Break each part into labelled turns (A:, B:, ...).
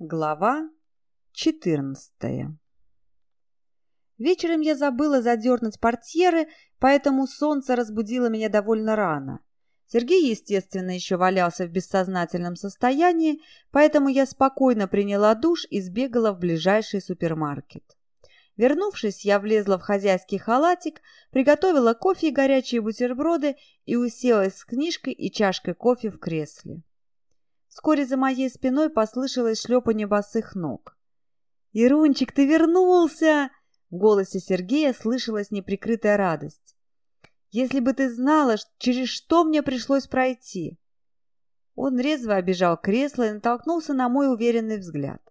A: Глава 14 Вечером я забыла задернуть портьеры, поэтому солнце разбудило меня довольно рано. Сергей, естественно, еще валялся в бессознательном состоянии, поэтому я спокойно приняла душ и сбегала в ближайший супермаркет. Вернувшись, я влезла в хозяйский халатик, приготовила кофе и горячие бутерброды и уселась с книжкой и чашкой кофе в кресле. Вскоре за моей спиной послышалось шлепанье босых ног. «Ирунчик, ты вернулся!» В голосе Сергея слышалась неприкрытая радость. «Если бы ты знала, через что мне пришлось пройти!» Он резво обежал кресло и натолкнулся на мой уверенный взгляд.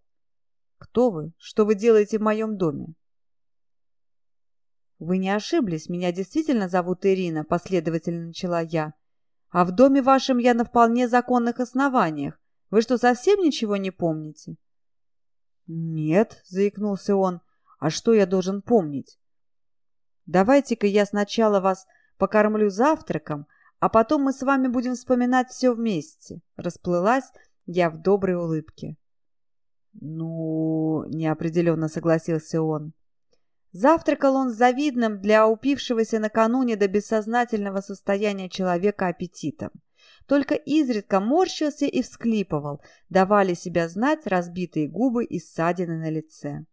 A: «Кто вы? Что вы делаете в моем доме?» «Вы не ошиблись, меня действительно зовут Ирина», — последовательно начала я. А в доме вашем я на вполне законных основаниях. Вы что, совсем ничего не помните?» «Нет», — заикнулся он. «А что я должен помнить?» «Давайте-ка я сначала вас покормлю завтраком, а потом мы с вами будем вспоминать все вместе». Расплылась я в доброй улыбке. «Ну...» — неопределенно согласился он. Завтракал он с завидным для упившегося накануне до бессознательного состояния человека аппетитом. Только изредка морщился и всклипывал, давали себя знать разбитые губы и ссадины на лице.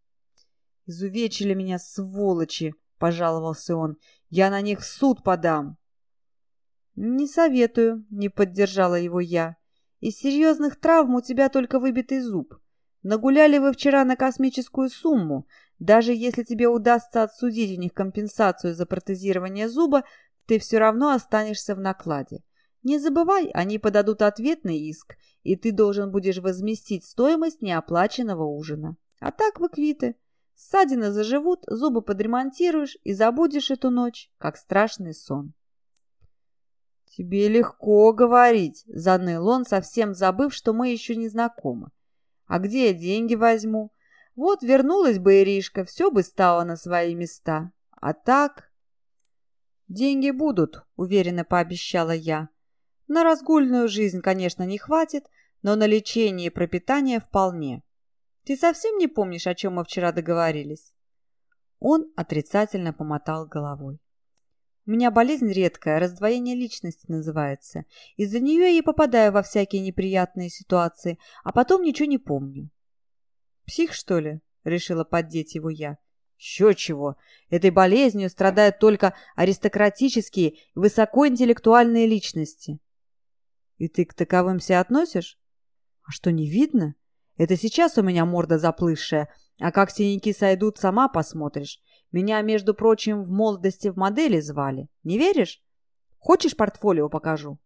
A: «Изувечили меня, сволочи!» — пожаловался он. «Я на них в суд подам!» «Не советую», — не поддержала его я. «Из серьезных травм у тебя только выбитый зуб. Нагуляли вы вчера на космическую сумму, даже если тебе удастся отсудить у них компенсацию за протезирование зуба, ты все равно останешься в накладе. Не забывай, они подадут ответный иск, и ты должен будешь возместить стоимость неоплаченного ужина. А так вы квиты. Ссадины заживут, зубы подремонтируешь и забудешь эту ночь, как страшный сон. «Тебе легко говорить», — заныл он, совсем забыв, что мы еще не знакомы. «А где я деньги возьму? Вот вернулась бы Иришка, все бы стало на свои места. А так... «Деньги будут», — уверенно пообещала я. «На разгульную жизнь, конечно, не хватит, но на лечение и пропитание вполне. Ты совсем не помнишь, о чем мы вчера договорились?» Он отрицательно помотал головой. «У меня болезнь редкая, раздвоение личности называется. Из-за нее я и попадаю во всякие неприятные ситуации, а потом ничего не помню. «Псих, что ли?» — решила поддеть его я. «Еще чего! Этой болезнью страдают только аристократические высокоинтеллектуальные личности». «И ты к таковым себя относишь?» «А что, не видно? Это сейчас у меня морда заплывшая, а как синяки сойдут, сама посмотришь. Меня, между прочим, в молодости в модели звали. Не веришь? Хочешь, портфолио покажу?»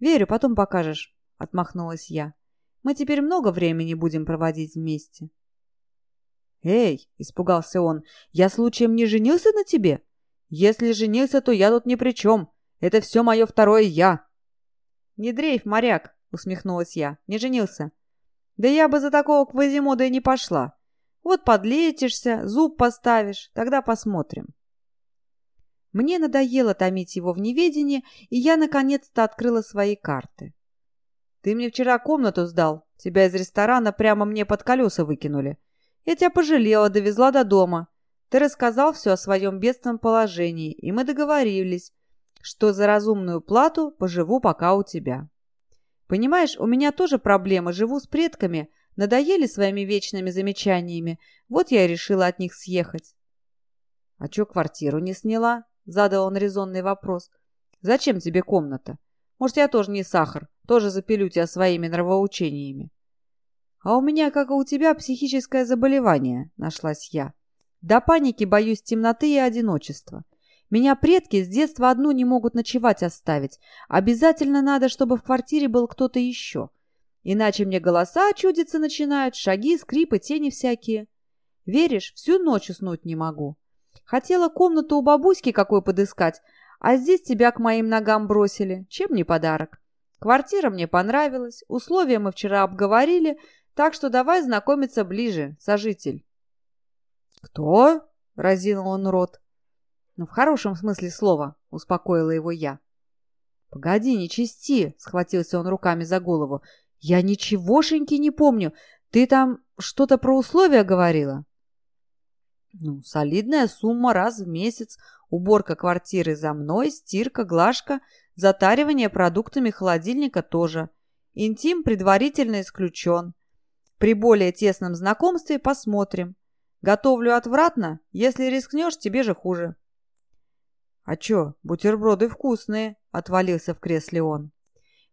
A: «Верю, потом покажешь», — отмахнулась я. Мы теперь много времени будем проводить вместе. «Эй!» — испугался он. «Я случаем не женился на тебе? Если женился, то я тут ни при чем. Это все мое второе «я». «Не дрейф, моряк!» — усмехнулась я. «Не женился?» «Да я бы за такого Квазимода и не пошла. Вот подлетишься, зуб поставишь, тогда посмотрим». Мне надоело томить его в неведении, и я наконец-то открыла свои карты. Ты мне вчера комнату сдал. Тебя из ресторана прямо мне под колеса выкинули. Я тебя пожалела, довезла до дома. Ты рассказал все о своем бедственном положении, и мы договорились, что за разумную плату поживу пока у тебя. Понимаешь, у меня тоже проблемы, живу с предками, надоели своими вечными замечаниями, вот я и решила от них съехать. — А чё квартиру не сняла? — задал он резонный вопрос. — Зачем тебе комната? Может, я тоже не сахар, тоже запилю тебя своими нравоучениями. А у меня, как и у тебя, психическое заболевание, нашлась я. До паники боюсь темноты и одиночества. Меня предки с детства одну не могут ночевать оставить. Обязательно надо, чтобы в квартире был кто-то еще. Иначе мне голоса чудиться начинают, шаги, скрипы, тени всякие. Веришь, всю ночь уснуть не могу. Хотела комнату у бабуськи какой подыскать, а здесь тебя к моим ногам бросили. Чем не подарок? Квартира мне понравилась, условия мы вчера обговорили, так что давай знакомиться ближе, сожитель. «Кто?» — разинул он рот. «Ну, в хорошем смысле слова», — успокоила его я. «Погоди, не чисти!» — схватился он руками за голову. «Я ничегошеньки не помню. Ты там что-то про условия говорила? Ну, солидная сумма раз в месяц, уборка квартиры за мной, стирка, глажка, затаривание продуктами холодильника тоже. Интим предварительно исключен. При более тесном знакомстве посмотрим. Готовлю отвратно, если рискнешь, тебе же хуже. «А чё, бутерброды вкусные», — отвалился в кресле он.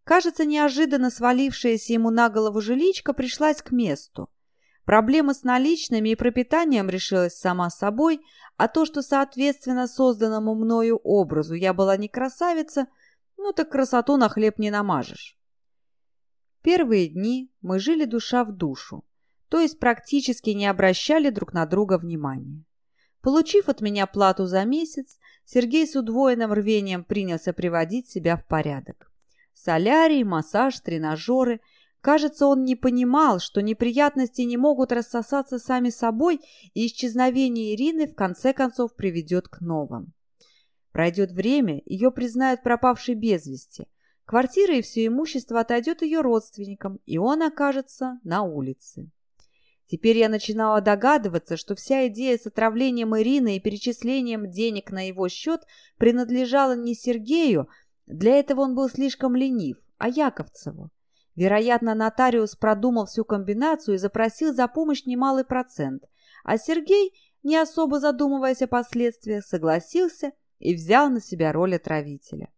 A: Кажется, неожиданно свалившаяся ему на голову жиличка пришлась к месту. Проблема с наличными и пропитанием решилась сама собой, а то, что соответственно созданному мною образу я была не красавица, ну так красоту на хлеб не намажешь. Первые дни мы жили душа в душу, то есть практически не обращали друг на друга внимания. Получив от меня плату за месяц, Сергей с удвоенным рвением принялся приводить себя в порядок. Солярий, массаж, тренажеры. Кажется, он не понимал, что неприятности не могут рассосаться сами собой, и исчезновение Ирины в конце концов приведет к новым. Пройдет время, ее признают пропавшей без вести. Квартира и все имущество отойдет ее родственникам, и он окажется на улице. Теперь я начинала догадываться, что вся идея с отравлением Ирины и перечислением денег на его счет принадлежала не Сергею, для этого он был слишком ленив, а Яковцеву. Вероятно, нотариус продумал всю комбинацию и запросил за помощь немалый процент, а Сергей, не особо задумываясь о последствиях, согласился и взял на себя роль отравителя.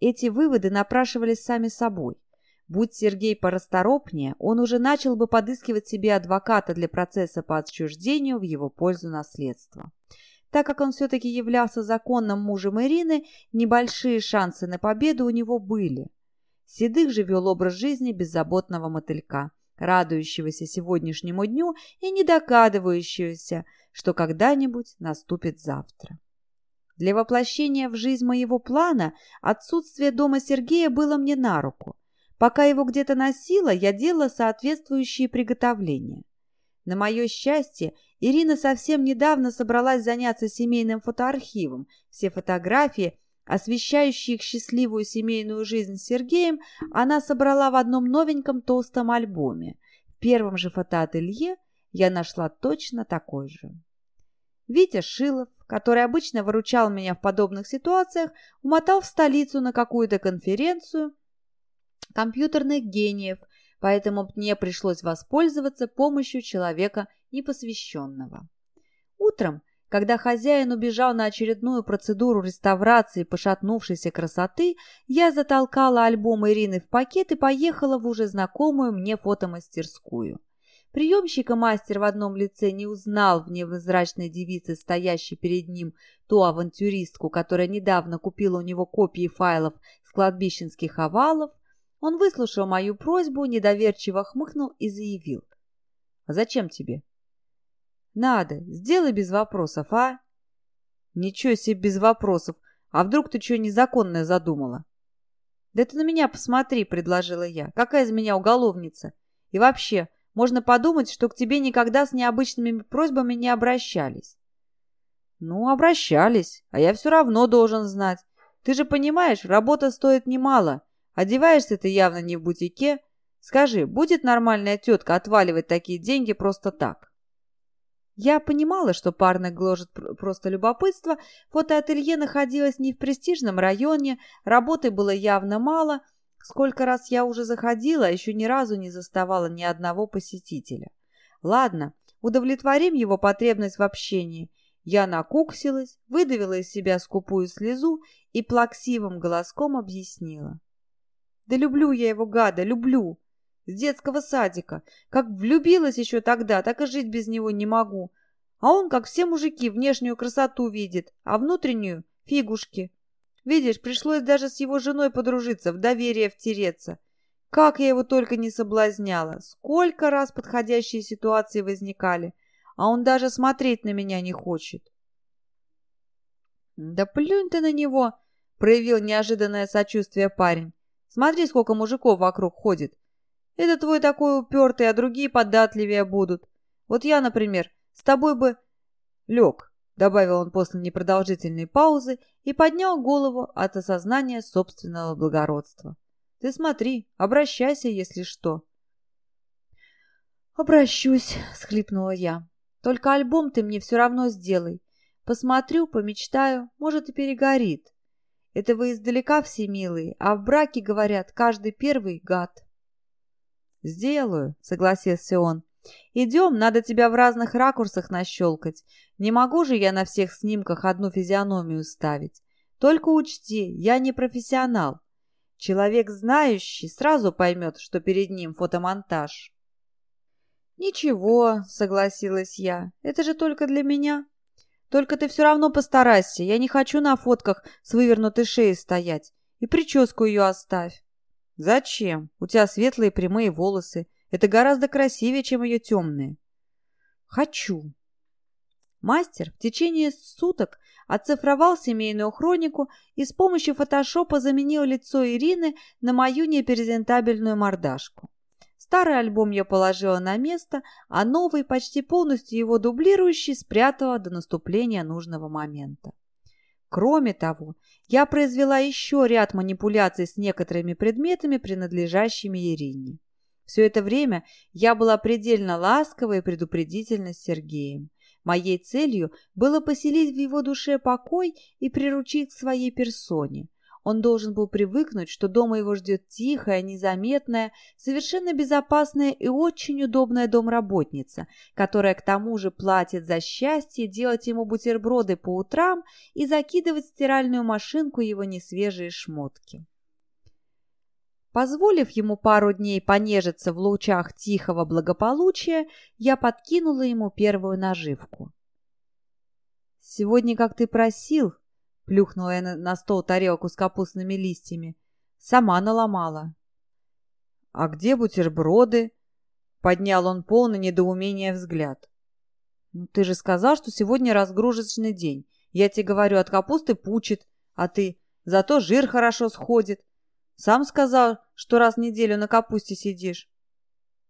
A: Эти выводы напрашивались сами собой. Будь Сергей порасторопнее, он уже начал бы подыскивать себе адвоката для процесса по отчуждению в его пользу наследства. Так как он все-таки являлся законным мужем Ирины, небольшие шансы на победу у него были. Седых же вел образ жизни беззаботного мотылька, радующегося сегодняшнему дню и не догадывающегося, что когда-нибудь наступит завтра. Для воплощения в жизнь моего плана отсутствие дома Сергея было мне на руку. Пока его где-то носила, я делала соответствующие приготовления. На мое счастье, Ирина совсем недавно собралась заняться семейным фотоархивом. Все фотографии, освещающие их счастливую семейную жизнь Сергеем, она собрала в одном новеньком толстом альбоме. В первом же фотоателье я нашла точно такой же. Витя Шилов, который обычно выручал меня в подобных ситуациях, умотал в столицу на какую-то конференцию – компьютерных гениев, поэтому мне пришлось воспользоваться помощью человека непосвященного. Утром, когда хозяин убежал на очередную процедуру реставрации пошатнувшейся красоты, я затолкала альбом Ирины в пакет и поехала в уже знакомую мне фотомастерскую. Приемщика мастер в одном лице не узнал в невозрачной девице, стоящей перед ним, ту авантюристку, которая недавно купила у него копии файлов с кладбищенских овалов, он выслушал мою просьбу, недоверчиво хмыкнул и заявил. «А зачем тебе?» «Надо, сделай без вопросов, а?» «Ничего себе без вопросов. А вдруг ты что незаконное задумала?» «Да ты на меня посмотри», — предложила я. «Какая из меня уголовница? И вообще, можно подумать, что к тебе никогда с необычными просьбами не обращались». «Ну, обращались, а я все равно должен знать. Ты же понимаешь, работа стоит немало, Одеваешься ты явно не в бутике. Скажи, будет нормальная тетка отваливать такие деньги просто так? Я понимала, что парня гложет просто любопытство. Фотоателье находилось не в престижном районе, работы было явно мало. Сколько раз я уже заходила, еще ни разу не заставала ни одного посетителя. Ладно, удовлетворим его потребность в общении. Я накуксилась, выдавила из себя скупую слезу и плаксивым голоском объяснила. Да люблю я его, гада, люблю. С детского садика. Как влюбилась еще тогда, так и жить без него не могу. А он, как все мужики, внешнюю красоту видит, а внутреннюю — фигушки. Видишь, пришлось даже с его женой подружиться, в доверие втереться. Как я его только не соблазняла. Сколько раз подходящие ситуации возникали. А он даже смотреть на меня не хочет. «Да плюнь ты на него!» — проявил неожиданное сочувствие парень. Смотри, сколько мужиков вокруг ходит. Это твой такой упертый, а другие податливее будут. Вот я, например, с тобой бы лег, добавил он после непродолжительной паузы и поднял голову от осознания собственного благородства. Ты смотри, обращайся, если что. «Обращусь», — схлипнула я. «Только альбом ты мне все равно сделай. Посмотрю, помечтаю, может, и перегорит. Это вы издалека все милые, а в браке, говорят, каждый первый гад». «Сделаю», — согласился он. «Идем, надо тебя в разных ракурсах нащелкать. Не могу же я на всех снимках одну физиономию ставить. Только учти, я не профессионал. Человек знающий сразу поймет, что перед ним фотомонтаж». «Ничего», — согласилась я, — «это же только для меня. Только ты все равно постарайся, я не хочу на фотках с вывернутой шеей стоять. И прическу ее оставь». «Зачем? У тебя светлые прямые волосы. Это гораздо красивее, чем ее темные». «Хочу». Мастер в течение суток оцифровал семейную хронику и с помощью фотошопа заменил лицо Ирины на мою непрезентабельную мордашку. Старый альбом я положила на место, а новый, почти полностью его дублирующий, спрятала до наступления нужного момента. Кроме того, я произвела еще ряд манипуляций с некоторыми предметами, принадлежащими Ирине. Все это время я была предельно ласковой и предупредительна с Сергеем. Моей целью было поселить в его душе покой и приручить к своей персоне. Он должен был привыкнуть, что дома его ждет тихая, незаметная, совершенно безопасная и очень удобная домработница, которая к тому же платит за счастье делать ему бутерброды по утрам и закидывать в стиральную машинку его несвежие шмотки. Позволив ему пару дней понежиться в лучах тихого благополучия, я подкинула ему первую наживку. «Сегодня, как ты просил, Плюхнула я на стол тарелку с капустными листьями. Сама наломала. «А где бутерброды?» Поднял он полный недоумения взгляд. «Ну, ты же сказал, что сегодня разгрузочный день. Я тебе говорю, от капусты пучит, а ты... Зато жир хорошо сходит. Сам сказал, что раз в неделю на капусте сидишь».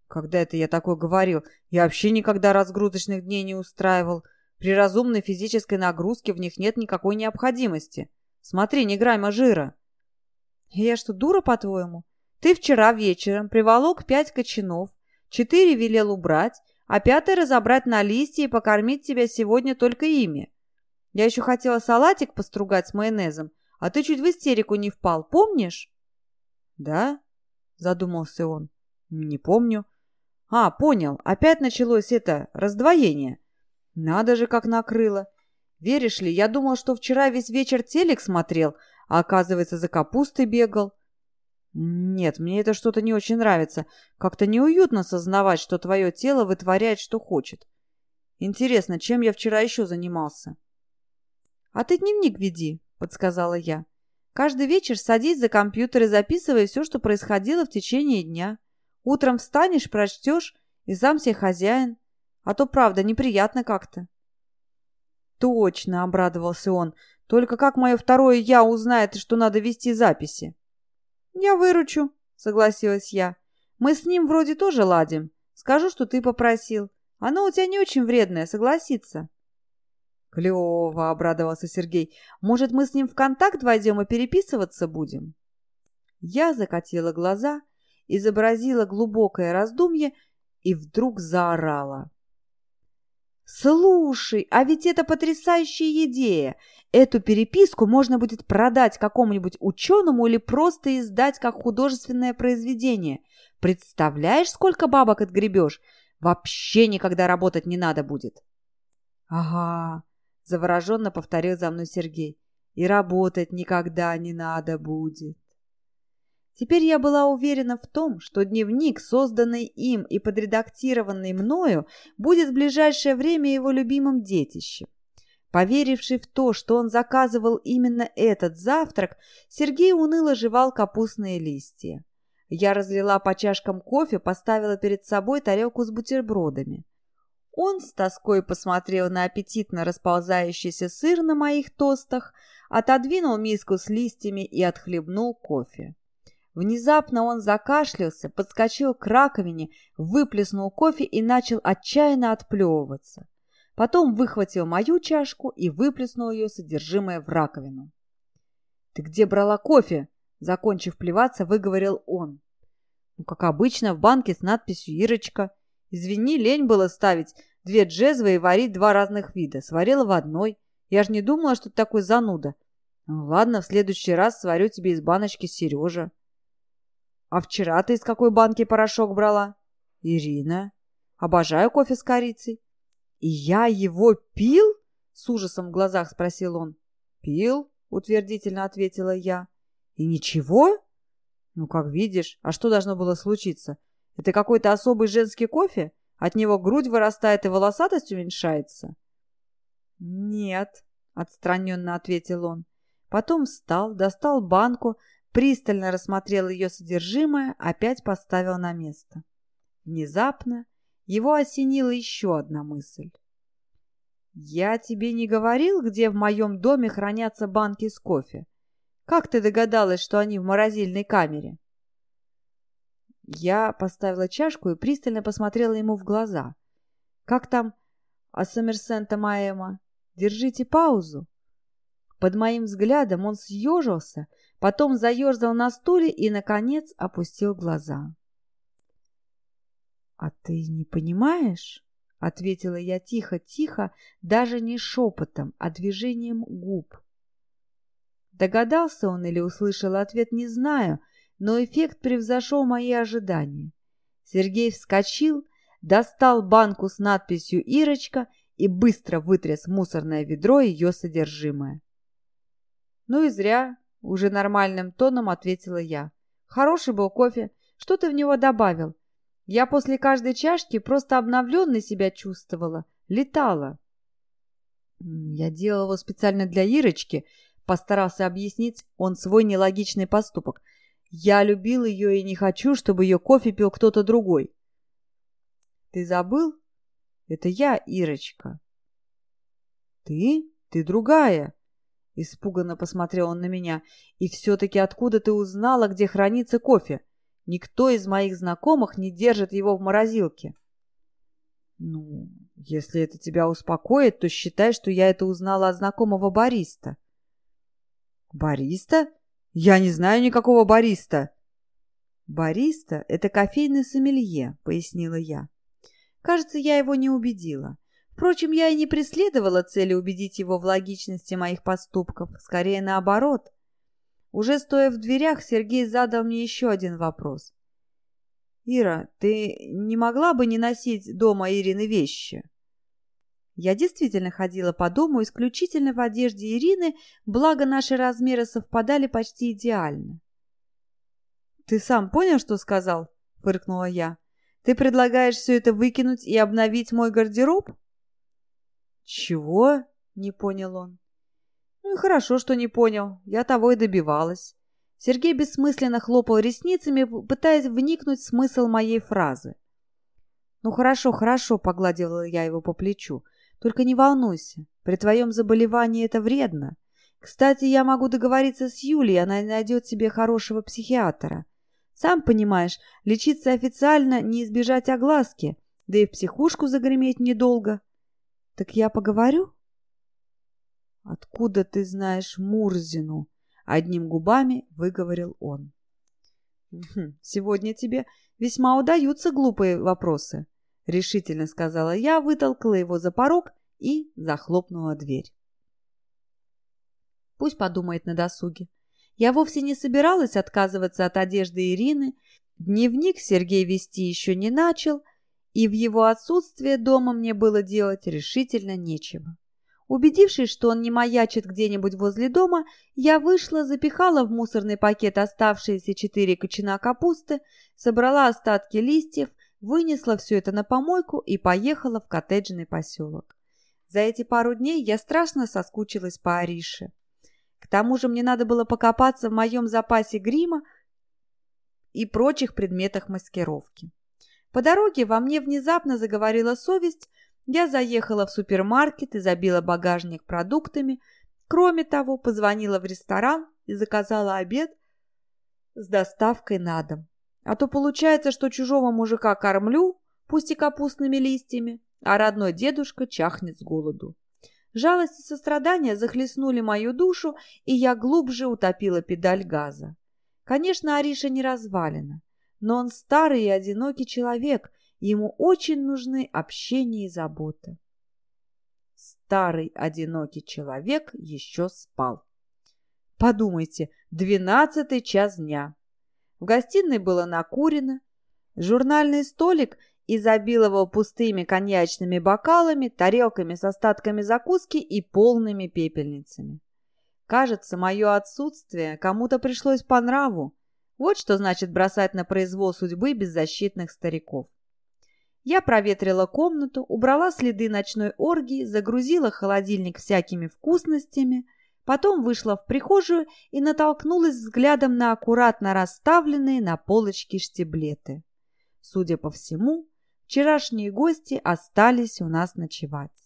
A: «Когда это я такое говорил? Я вообще никогда разгрузочных дней не устраивал. При разумной физической нагрузке в них нет никакой необходимости. Смотри, не грамма жира. Я что, дура, по-твоему? Ты вчера вечером приволок пять кочанов, четыре велел убрать, а пятый разобрать на листья и покормить тебя сегодня только ими. Я еще хотела салатик постругать с майонезом, а ты чуть в истерику не впал, помнишь? Да? Задумался он. Не помню. А, понял, опять началось это раздвоение. Надо же, как накрыло. Веришь ли, я думал, что вчера весь вечер телек смотрел, а оказывается, за капустой бегал. Нет, мне это что-то не очень нравится. Как-то неуютно сознавать, что твое тело вытворяет, что хочет. Интересно, чем я вчера еще занимался? А ты дневник веди, подсказала я. Каждый вечер садись за компьютер и записывай все, что происходило в течение дня. Утром встанешь, прочтешь и сам себе хозяин. А то, правда, неприятно как-то. Точно, обрадовался он. Только как мое второе «я» узнает, что надо вести записи? Я выручу, согласилась я. Мы с ним вроде тоже ладим. Скажу, что ты попросил. Оно у тебя не очень вредное, согласится. Клево, обрадовался Сергей. Может, мы с ним в контакт войдем и переписываться будем? Я закатила глаза, изобразила глубокое раздумье и вдруг заорала. «Слушай, а ведь это потрясающая идея! Эту переписку можно будет продать какому-нибудь ученому или просто издать как художественное произведение. Представляешь, сколько бабок отгребешь? Вообще никогда работать не надо будет!» «Ага», — завороженно повторил за мной Сергей. «И работать никогда не надо будет». Теперь я была уверена в том, что дневник, созданный им и подредактированный мною, будет в ближайшее время его любимым детищем. Поверивший в то, что он заказывал именно этот завтрак, Сергей уныло жевал капустные листья. Я разлила по чашкам кофе, поставила перед собой тарелку с бутербродами. Он с тоской посмотрел на аппетитно расползающийся сыр на моих тостах, отодвинул миску с листьями и отхлебнул кофе. Внезапно он закашлялся, подскочил к раковине, выплеснул кофе и начал отчаянно отплевываться. Потом выхватил мою чашку и выплеснул ее содержимое в раковину. «Ты где брала кофе?» Закончив плеваться, выговорил он. Ну, как обычно, в банке с надписью «Ирочка». Извини, лень было ставить две джезвы и варить два разных вида. Сварила в одной. Я же не думала, что ты такой зануда. Ну, ладно, в следующий раз сварю тебе из баночки Сережа. А вчера ты из какой банки порошок брала? Ирина. Обожаю кофе с корицей. И я его пил? С ужасом в глазах спросил он. Пил, утвердительно ответила я. И ничего? Ну, как видишь. А что должно было случиться? Это какой-то особый женский кофе? От него грудь вырастает и волосатость уменьшается? Нет, отстраненно ответил он. Потом встал, достал банку, пристально рассмотрел ее содержимое, опять поставил на место. Внезапно его осенила еще одна мысль. «Я тебе не говорил, где в моем доме хранятся банки с кофе? Как ты догадалась, что они в морозильной камере?» Я поставила чашку и пристально посмотрела ему в глаза. «Как там а Сомерсента Маэма? Держите паузу!» Под моим взглядом он съежился, потом заерзал на стуле и, наконец, опустил глаза. «А ты не понимаешь?» — ответила я тихо-тихо, даже не шепотом, а движением губ. Догадался он или услышал ответ, не знаю, но эффект превзошел мои ожидания. Сергей вскочил, достал банку с надписью «Ирочка» и быстро вытряс мусорное ведро ее содержимое. «Ну и зря», — уже нормальным тоном ответила я. «Хороший был кофе. Что ты в него добавил? Я после каждой чашки просто обновленной себя чувствовала, летала». «Я делал его специально для Ирочки», — постарался объяснить он свой нелогичный поступок. «Я любил ее и не хочу, чтобы ее кофе пил кто-то другой». «Ты забыл? Это я, Ирочка». «Ты? Ты другая?» Испуганно посмотрел он на меня. «И все-таки откуда ты узнала, где хранится кофе? Никто из моих знакомых не держит его в морозилке». «Ну, если это тебя успокоит, то считай, что я это узнала от знакомого бариста». «Бариста? Я не знаю никакого бариста». «Бариста — это кофейный сомелье», — пояснила я. Кажется, я его не убедила. Впрочем, я и не преследовала цели убедить его в логичности моих поступков, скорее наоборот. Уже стоя в дверях, Сергей задал мне еще один вопрос. «Ира, ты не могла бы не носить дома Ирины вещи?» Я действительно ходила по дому исключительно в одежде Ирины, благо наши размеры совпадали почти идеально. «Ты сам понял, что сказал?» — фыркнула я. «Ты предлагаешь все это выкинуть и обновить мой гардероб?» «Чего?» — не понял он. «Ну и хорошо, что не понял. Я того и добивалась». Сергей бессмысленно хлопал ресницами, пытаясь вникнуть в смысл моей фразы. «Ну хорошо, хорошо», — погладила я его по плечу. «Только не волнуйся. При твоем заболевании это вредно. Кстати, я могу договориться с Юлей, она найдет себе хорошего психиатра. Сам понимаешь, лечиться официально не избежать огласки, да и в психушку загреметь недолго». Так я поговорю? Откуда ты знаешь Мурзину? Одним губами выговорил он. Сегодня тебе весьма удаются глупые вопросы, решительно сказала я, вытолкала его за порог и захлопнула дверь. Пусть подумает на досуге. Я вовсе не собиралась отказываться от одежды Ирины. Дневник Сергей вести еще не начал, и в его отсутствие дома мне было делать решительно нечего. Убедившись, что он не маячит где-нибудь возле дома, я вышла, запихала в мусорный пакет оставшиеся четыре кочана капусты, собрала остатки листьев, вынесла все это на помойку и поехала в коттеджный поселок. За эти пару дней я страшно соскучилась по Арише. К тому же мне надо было покопаться в моем запасе грима и прочих предметах маскировки. По дороге во мне внезапно заговорила совесть, я заехала в супермаркет и забила багажник продуктами. Кроме того, позвонила в ресторан и заказала обед с доставкой на дом. А то получается, что чужого мужика кормлю, пусть и капустными листьями, а родной дедушка чахнет с голоду. Жалость и сострадание захлестнули мою душу, и я глубже утопила педаль газа. Конечно, Ариша не развалена но он старый и одинокий человек, Ему очень нужны общение и забота. Старый одинокий человек еще спал. Подумайте, двенадцатый час дня. В гостиной было накурено. Журнальный столик изобиловал пустыми коньячными бокалами, тарелками с остатками закуски и полными пепельницами. Кажется, мое отсутствие кому-то пришлось по нраву. Вот что значит бросать на произвол судьбы беззащитных стариков. Я проветрила комнату, убрала следы ночной оргии, загрузила холодильник всякими вкусностями, потом вышла в прихожую и натолкнулась взглядом на аккуратно расставленные на полочке штиблеты. Судя по всему, вчерашние гости остались у нас ночевать.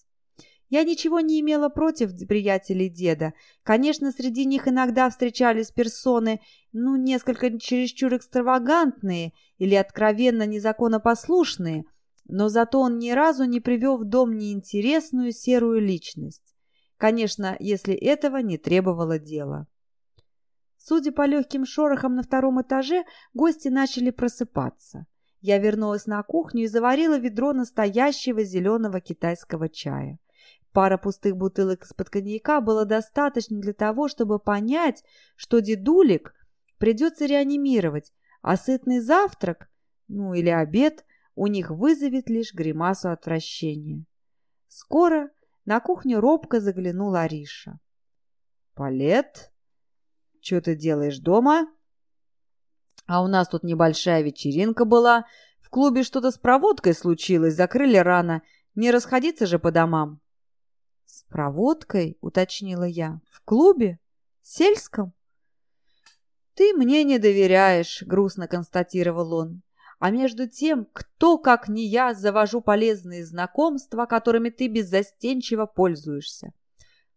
A: Я ничего не имела против приятелей деда. Конечно, среди них иногда встречались персоны, ну, несколько чересчур экстравагантные или откровенно незаконопослушные – но зато он ни разу не привел в дом неинтересную серую личность. Конечно, если этого не требовало дело. Судя по легким шорохам на втором этаже, гости начали просыпаться. Я вернулась на кухню и заварила ведро настоящего зеленого китайского чая. Пара пустых бутылок из-под коньяка было достаточно для того, чтобы понять, что дедулик придется реанимировать, а сытный завтрак, ну или обед – у них вызовет лишь гримасу отвращения. Скоро на кухню робко заглянула Ариша. «Палет, что ты делаешь дома?» «А у нас тут небольшая вечеринка была. В клубе что-то с проводкой случилось, закрыли рано. Не расходиться же по домам». «С проводкой?» — уточнила я. «В клубе? Сельском?» «Ты мне не доверяешь», — грустно констатировал он. А между тем, кто, как не я, завожу полезные знакомства, которыми ты беззастенчиво пользуешься?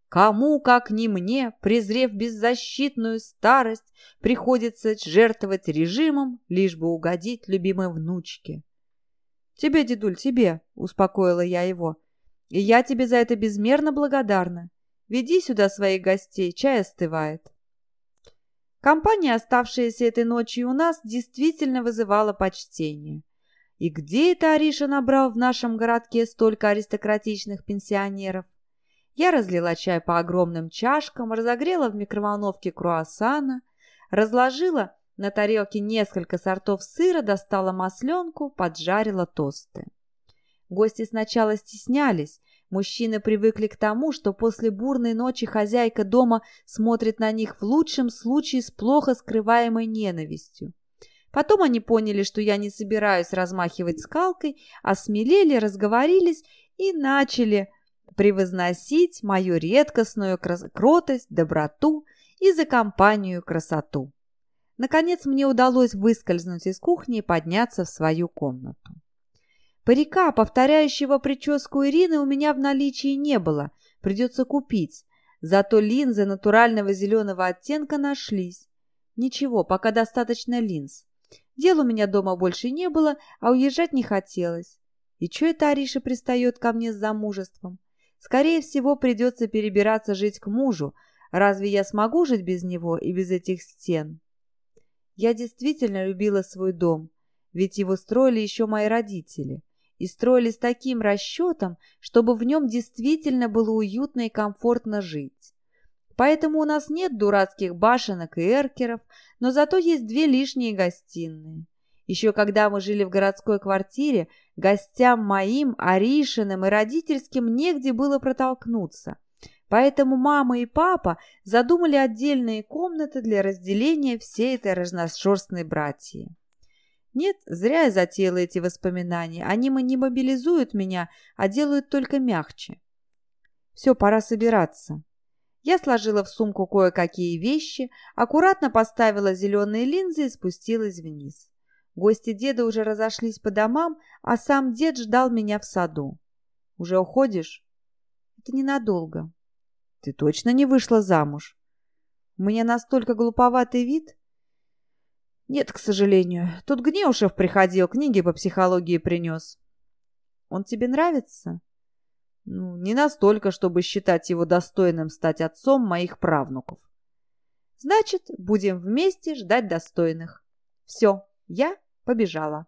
A: Кому, как не мне, презрев беззащитную старость, приходится жертвовать режимом, лишь бы угодить любимой внучке? «Тебе, дедуль, тебе!» — успокоила я его. «И я тебе за это безмерно благодарна. Веди сюда своих гостей, чай остывает». Компания, оставшаяся этой ночью у нас, действительно вызывала почтение. И где это Ариша набрал в нашем городке столько аристократичных пенсионеров? Я разлила чай по огромным чашкам, разогрела в микроволновке круассана, разложила на тарелке несколько сортов сыра, достала масленку, поджарила тосты. Гости сначала стеснялись, Мужчины привыкли к тому, что после бурной ночи хозяйка дома смотрит на них в лучшем случае с плохо скрываемой ненавистью. Потом они поняли, что я не собираюсь размахивать скалкой, осмелели, разговорились и начали превозносить мою редкостную кротость, доброту и за компанию красоту. Наконец мне удалось выскользнуть из кухни и подняться в свою комнату. Парика, повторяющего прическу Ирины, у меня в наличии не было. Придется купить. Зато линзы натурального зеленого оттенка нашлись. Ничего, пока достаточно линз. Дел у меня дома больше не было, а уезжать не хотелось. И что это Ариша пристает ко мне с замужеством? Скорее всего, придется перебираться жить к мужу. Разве я смогу жить без него и без этих стен? Я действительно любила свой дом, ведь его строили еще мои родители и строили с таким расчетом, чтобы в нем действительно было уютно и комфортно жить. Поэтому у нас нет дурацких башенок и эркеров, но зато есть две лишние гостиные. Еще когда мы жили в городской квартире, гостям моим, Аришиным и родительским негде было протолкнуться. Поэтому мама и папа задумали отдельные комнаты для разделения всей этой разношерстной братьи. Нет, зря я затеяла эти воспоминания. Они не мобилизуют меня, а делают только мягче. Все, пора собираться. Я сложила в сумку кое-какие вещи, аккуратно поставила зеленые линзы и спустилась вниз. Гости деда уже разошлись по домам, а сам дед ждал меня в саду. «Уже уходишь?» «Это ненадолго». «Ты точно не вышла замуж?» «У меня настолько глуповатый вид?» «Нет, к сожалению. Тут Гнеушев приходил, книги по психологии принес». «Он тебе нравится?» «Ну, не настолько, чтобы считать его достойным стать отцом моих правнуков». «Значит, будем вместе ждать достойных. Все, я побежала».